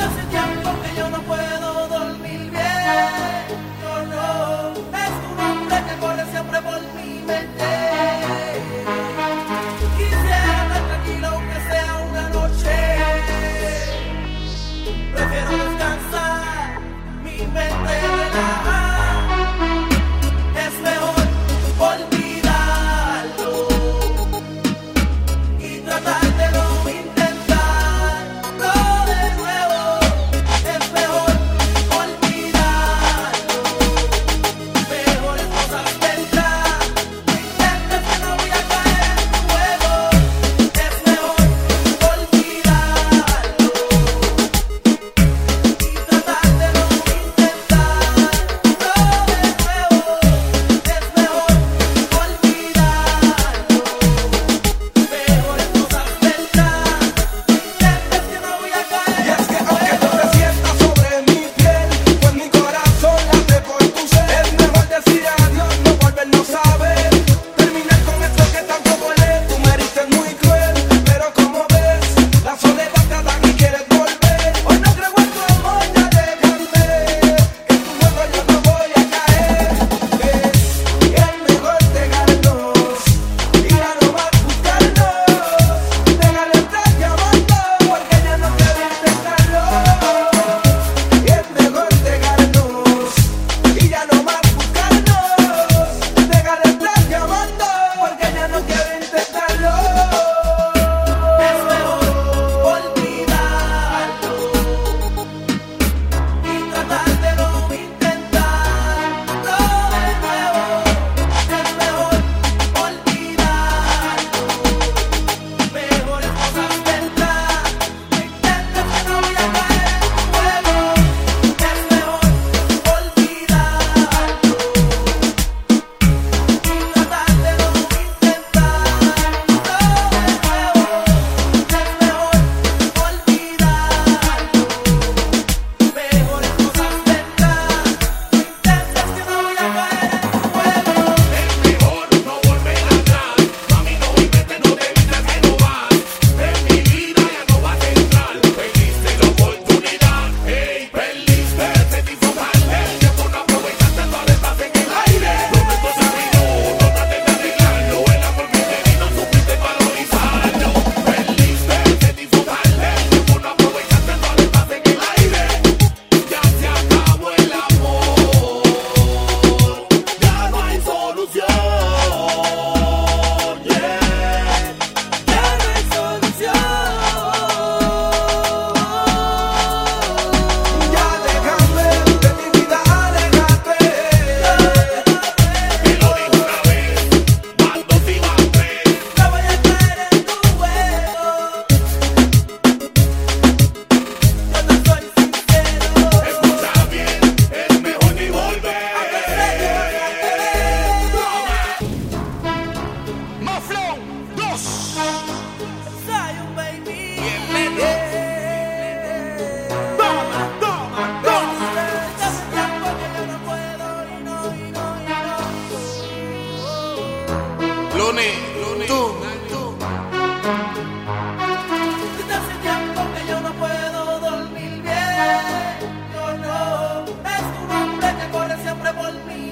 doesn't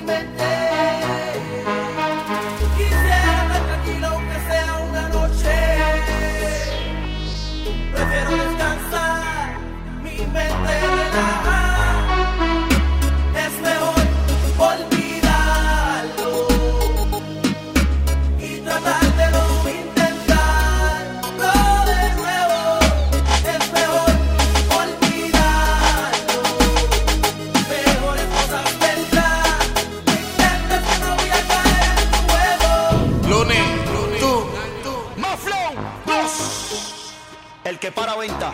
met El que para venta.